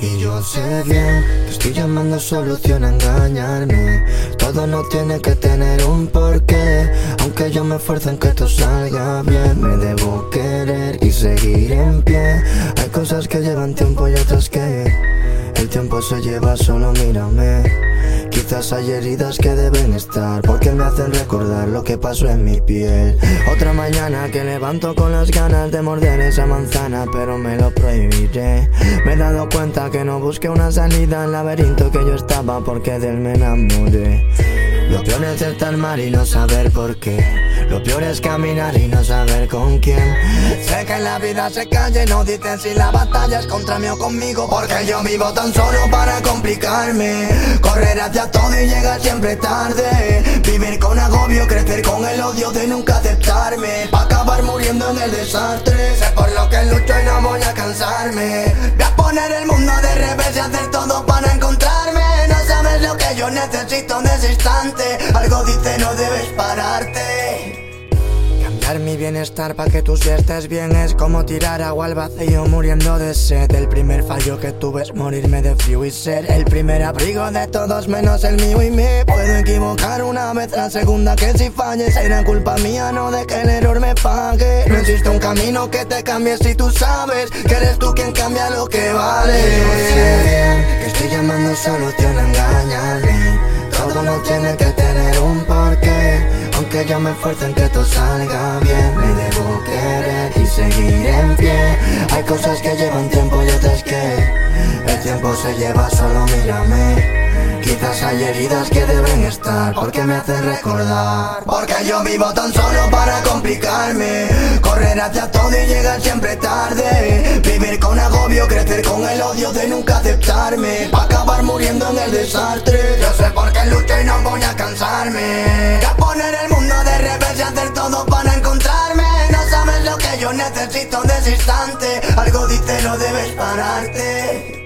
Y yo sé bien que estoy llamando solución a engañarme. Todo no tiene que tener un porqué Aunque yo me esfuerce en que esto salga bien. Me debo querer y seguir en pie. Hay cosas que llevan tiempo y otras que tiempo se lleva, solo mírame. Quizás hay heridas que deben estar Porque me hacen recordar lo que pasó en mi piel. Otra mañana que levanto con las ganas de morder esa manzana Pero me lo prohibiré. Me he dado cuenta que no busqué una salida al laberinto que yo estaba Porque de él me enamoré. Lo peor es estar mal y no saber por qué. Lo peor es caminar y no saber con quién. Sé que en la vida se calla y no dicen si la batalla es contra mí o conmigo. Porque yo vivo tan solo para complicarme. Correr hacia todo y llegar siempre tarde. Vivir con agobio, crecer con el odio de nunca aceptarme. Pa' acabar muriendo en el desastre. Sé por lo que lucho y no voy a cansarme. Voy a poner el mundo de revés y hacer todo para encontrarme. No sabes lo que yo necesito en ese instante. Algo dice no debes pararte. Cambiar mi bienestar para que tú sí estés bien es como tirar agua al vacío muriendo de sed. El primer fallo que tuve es morirme de frío y ser el primer abrigo de todos menos el mío y me puedo equivocar una vez, la segunda que si falle será culpa mía, no de que el error me pague. No existe un camino que te cambie si tú sabes que eres tú quien cambia lo que vale. Yo que estoy llamando solución a engañarme. Todo no tiene que tener un porqué. Aunque yo me esfuerce en que todo salga bien, me debo querer y seguir en pie. Hay cosas que llevan tiempo y otras que el tiempo se lleva, solo mírame. Quizás hay heridas que deben estar porque me hacen recordar. Porque yo vivo tan solo para complicarme. Correr hacia todo y llegar siempre tarde. Vivir con agobio, crecer con el odio de nunca aceptarme. Acabar muriendo en el desastre. Yo sé por qué lucho y no voy a cansarme. Yo necesito de ese instante. Algo dice no debes pararte.